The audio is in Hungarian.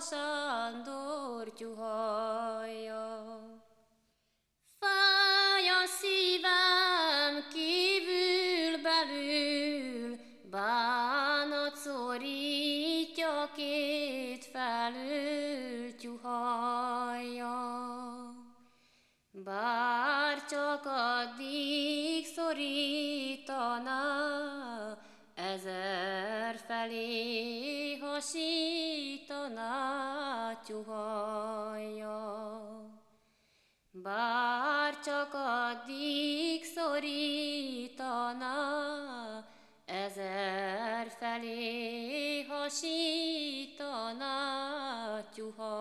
Sándor tyuhajja. Fáj a szívem kívül belül, bánat szorítja két felül tyuhajja. Bár csak addig szorítaná, ezer felé tanács. Bár csak addig szorítaná, ezer felé hasítaná tyuha.